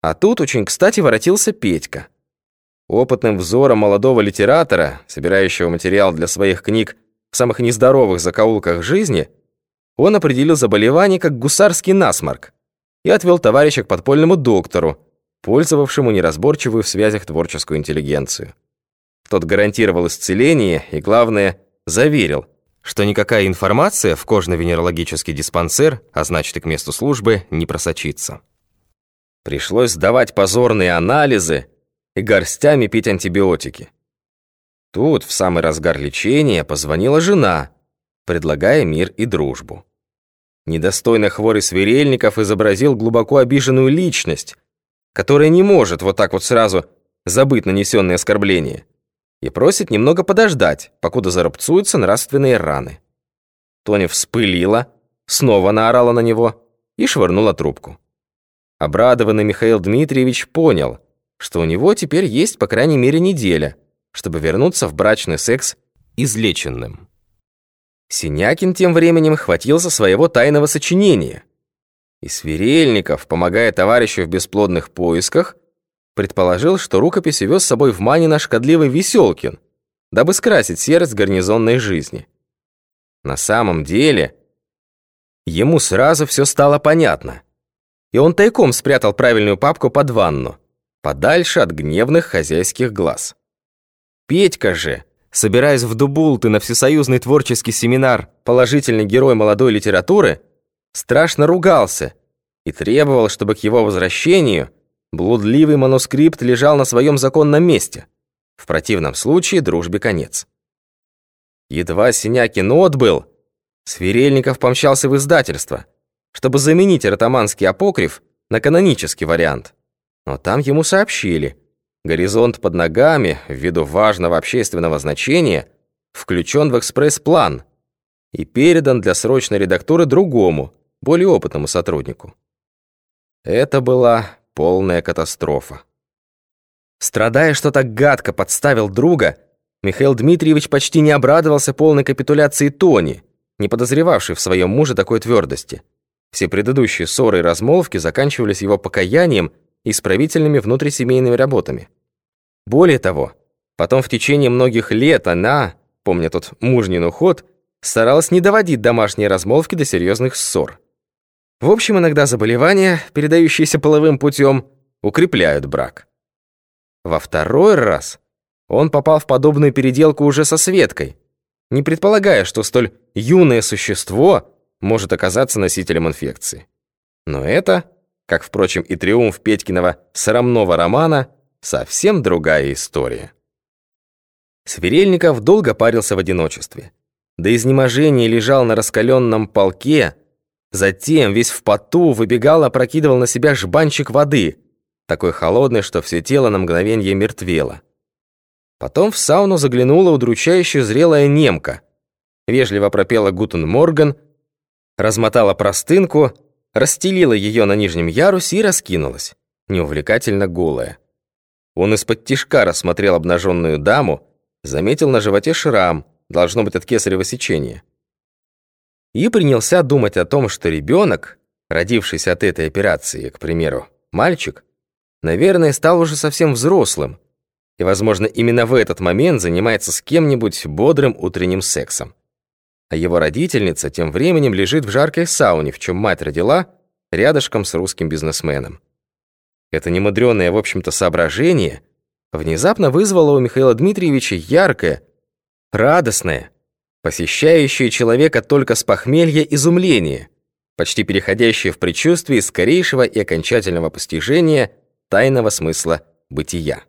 А тут очень кстати воротился Петька. Опытным взором молодого литератора, собирающего материал для своих книг в самых нездоровых закоулках жизни, он определил заболевание как гусарский насморк и отвел товарища к подпольному доктору, пользовавшему неразборчивую в связях творческую интеллигенцию. Тот гарантировал исцеление и, главное, заверил, что никакая информация в кожно-венерологический диспансер, а значит и к месту службы, не просочится. Пришлось сдавать позорные анализы и горстями пить антибиотики. Тут, в самый разгар лечения, позвонила жена, предлагая мир и дружбу. Недостойно хворый Сверельников изобразил глубоко обиженную личность, которая не может вот так вот сразу забыть нанесенные оскорбления, и просит немного подождать, покуда зарубцуются нравственные раны. Тоня вспылила, снова наорала на него и швырнула трубку. Обрадованный Михаил Дмитриевич понял, что у него теперь есть по крайней мере неделя, чтобы вернуться в брачный секс излеченным. Синякин тем временем хватился своего тайного сочинения. И Сверельников, помогая товарищу в бесплодных поисках, предположил, что рукопись вез с собой в мане наш шкодливый Веселкин, дабы скрасить серость гарнизонной жизни. На самом деле, ему сразу все стало понятно, и он тайком спрятал правильную папку под ванну, подальше от гневных хозяйских глаз. Петька же собираясь в Дубулты на всесоюзный творческий семинар «Положительный герой молодой литературы», страшно ругался и требовал, чтобы к его возвращению блудливый манускрипт лежал на своем законном месте. В противном случае дружбе конец. Едва Синякин отбыл, Сверельников помчался в издательство, чтобы заменить ротоманский апокриф на канонический вариант. Но там ему сообщили – Горизонт под ногами, ввиду важного общественного значения, включен в экспресс-план и передан для срочной редактуры другому, более опытному сотруднику. Это была полная катастрофа. Страдая, что так гадко подставил друга, Михаил Дмитриевич почти не обрадовался полной капитуляции Тони, не подозревавшей в своем муже такой твердости. Все предыдущие ссоры и размолвки заканчивались его покаянием исправительными внутрисемейными работами. Более того, потом в течение многих лет она, помня тот мужнин уход, старалась не доводить домашние размолвки до серьезных ссор. В общем, иногда заболевания, передающиеся половым путем, укрепляют брак. Во второй раз он попал в подобную переделку уже со Светкой, не предполагая, что столь юное существо может оказаться носителем инфекции. Но это, как, впрочем, и триумф Петькиного срамного романа, совсем другая история. Сверельников долго парился в одиночестве. До изнеможения лежал на раскаленном полке, затем весь в поту выбегал, опрокидывал на себя жбанчик воды, такой холодный, что все тело на мгновение мертвело. Потом в сауну заглянула удручающе зрелая немка, вежливо пропела «Гутен Морган», размотала простынку, расстелила ее на нижнем ярусе и раскинулась, неувлекательно голая. Он из-под тишка рассмотрел обнаженную даму, заметил на животе шрам, должно быть от кесарево сечения. И принялся думать о том, что ребенок, родившийся от этой операции, к примеру, мальчик, наверное, стал уже совсем взрослым, и, возможно, именно в этот момент занимается с кем-нибудь бодрым утренним сексом. А его родительница тем временем лежит в жаркой сауне, в чем мать родила, рядышком с русским бизнесменом. Это немудрёное, в общем-то, соображение внезапно вызвало у Михаила Дмитриевича яркое, радостное, посещающее человека только с похмелья изумление, почти переходящее в предчувствие скорейшего и окончательного постижения тайного смысла бытия.